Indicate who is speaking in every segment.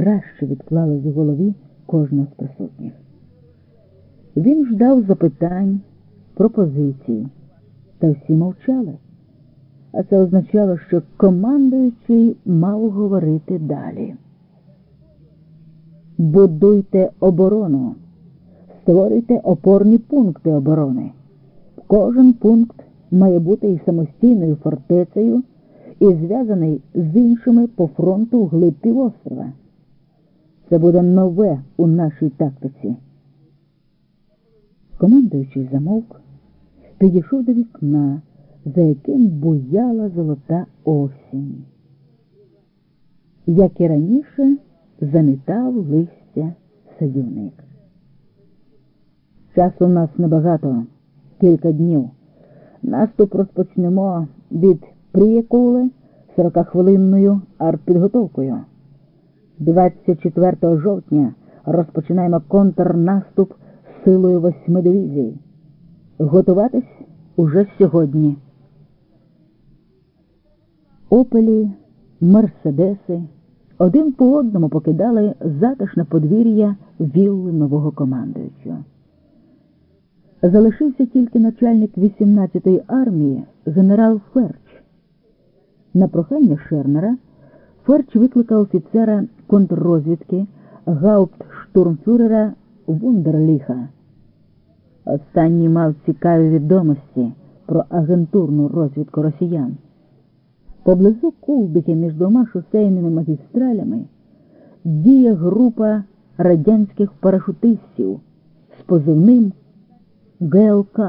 Speaker 1: краще відклалось в голові кожного з присутніх. Він ждав запитань, пропозицій, та всі мовчали. А це означало, що командуючий мав говорити далі. Будуйте оборону, створюйте опорні пункти оборони. Кожен пункт має бути і самостійною фортецею, і зв'язаний з іншими по фронту вглиб півострова. Це буде нове у нашій тактиці. Командуючий замовк, підійшов до вікна, за яким буяла золота осінь. Як і раніше, замітав листя садівник. Часу у нас небагато, кілька днів. Наступ розпочнемо від Пріякули 40-хвилинною артпідготовкою. 24 жовтня розпочинаємо контрнаступ силою восьми дивізій. Готуватись уже сьогодні. Опелі, мерседеси один по одному покидали затишне подвір'я вілли нового командуючого. Залишився тільки начальник 18-ї армії генерал Ферч. На прохання Шернера Ферч викликав офіцера контррозвідки гауптштурмфюрера Вундерліха. Останній мав цікаві відомості про агентурну розвідку росіян. Поблизу Кулбіки між двома шосейними магістралями діє група радянських парашутистів з позивним ГЛК.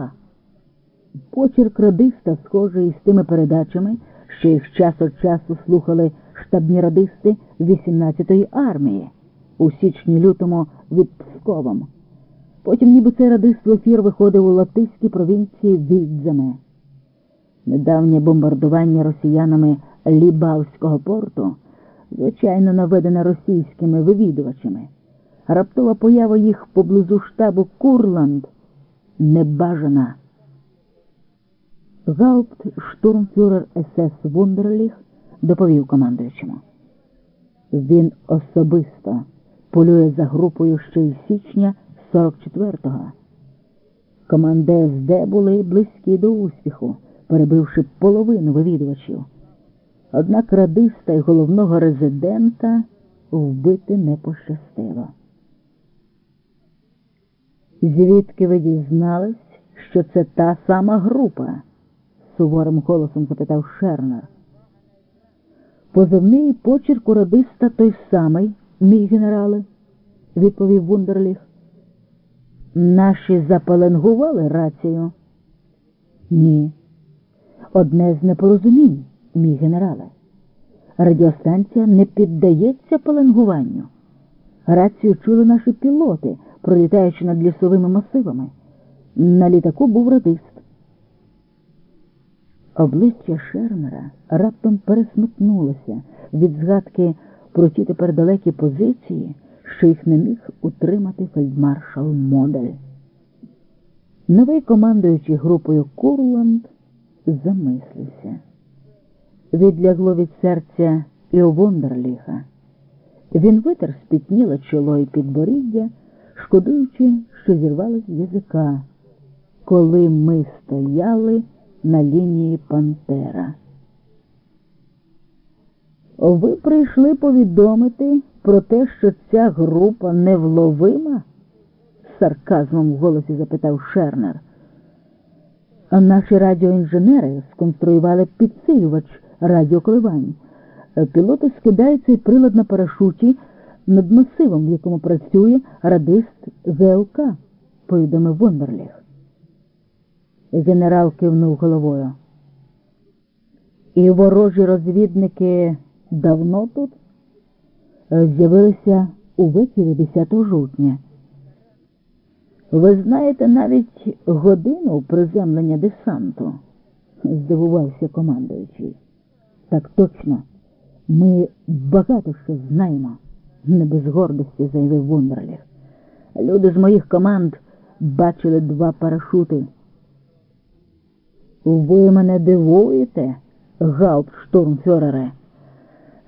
Speaker 1: Почерк радиста схожий із тими передачами, що їх час від часу слухали штабні радисти 18-ї армії у січні-лютому від Псковом. Потім ніби цей радист в ефір виходив у латиській провінції Відземе. Недавнє бомбардування росіянами Лібавського порту, звичайно, наведене російськими вивідувачами. Раптова поява їх поблизу штабу Курланд небажана. Гауптштурмфюрер СС Вундерліх доповів командуючому. Він особисто полює за групою ще й січня 44-го. Команди СД були близькі до успіху, перебивши половину вивідувачів. Однак радиста й головного резидента вбити не пощастило. Звідки ви дізнались, що це та сама група? суворим голосом запитав Шернер. Позивний почерк у радиста той самий, мій генерале, відповів Вундерліх. Наші запаленгували рацію? Ні. Одне з непорозумінь, мій генерале. Радіостанція не піддається паленгуванню. Рацію чули наші пілоти, пролітаючи над лісовими масивами. На літаку був радист. Обличчя Шернера раптом пересмикнулося від згадки про ті тепер далекі позиції, що їх не міг утримати фельдмаршал Модель. Новий командуючий групою Курланд замислився. Відлягло від серця і. Він витер спітніле чоло і підборіддя, шкодуючи, що зірвалось язика, коли ми стояли на лінії Пантера. Ви прийшли повідомити про те, що ця група невловима? з сарказмом в голосі запитав Шернер. А наші радіоінженери сконструювали підсилювач радіоколивань. Пілоти скидають цей прилад на парашуті над масивом, в якому працює радист ГЛК, повідомив Вондерліх. Генерал кивнув головою. І ворожі розвідники давно тут з'явилися увечері 10 жовтня. Ви знаєте навіть годину приземлення десанту? здивувався командуючий. Так точно, ми багато що знаємо, не без гордості заявив Вондерліх. Люди з моїх команд бачили два парашути. Ви мене дивуєте, гауптштурмфюрере?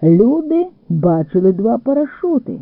Speaker 1: Люди бачили два парашути.